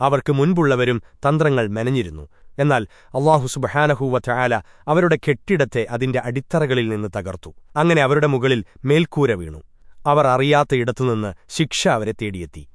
അവർക്ക് മുൻപുള്ളവരും തന്ത്രങ്ങൾ മെനഞ്ഞിരുന്നു. എന്നാൽ അള്ളാഹു സുബഹാനഹൂവ ചായാല അവരുടെ കെട്ടിടത്തെ അതിന്റെ അടിത്തറകളിൽ നിന്ന് തകർത്തു. അങ്ങനെ അവരുടെ മുകളിൽ മേൽക്കൂര വീണു. അവർ അറിയാത്ത ഇടത്തുനിന്ന് ശിക്ഷ അവരെ തേടിയെത്തി.